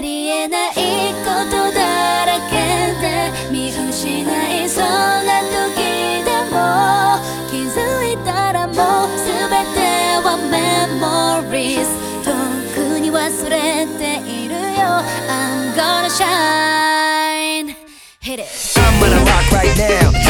ありえないことだらけで見失いそうな時でも気づいたらもう全てはメモリーズとくに忘れているよ。I'm gonna shine. Hit it. I'm gonna rock right now.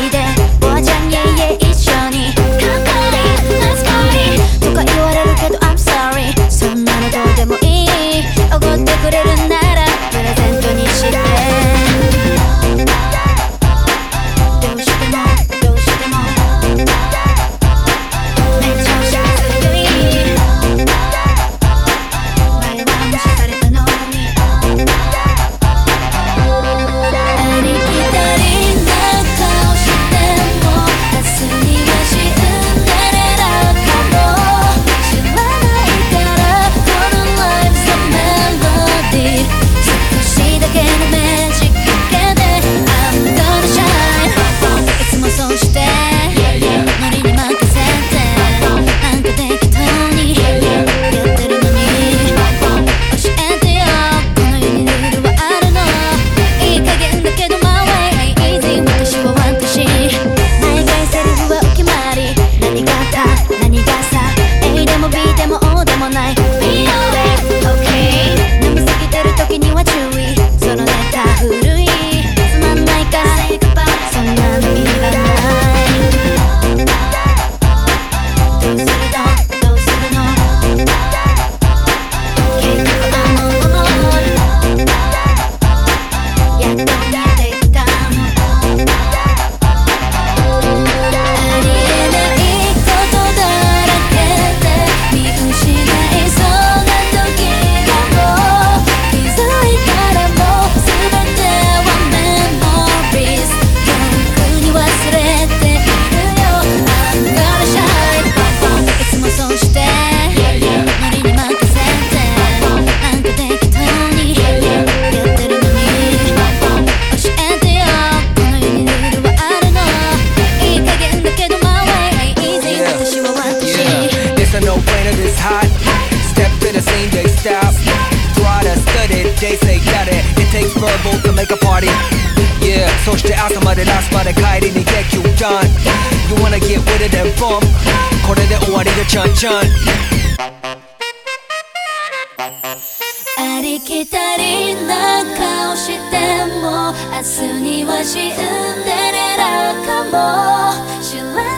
DJ say get it It takes verbal to make a party Yeah そして朝までラスまで帰りに get you done You wanna get with it and bump これで終わりでちゃんちゃんありきたりな顔しても明日には死んでるかもしれない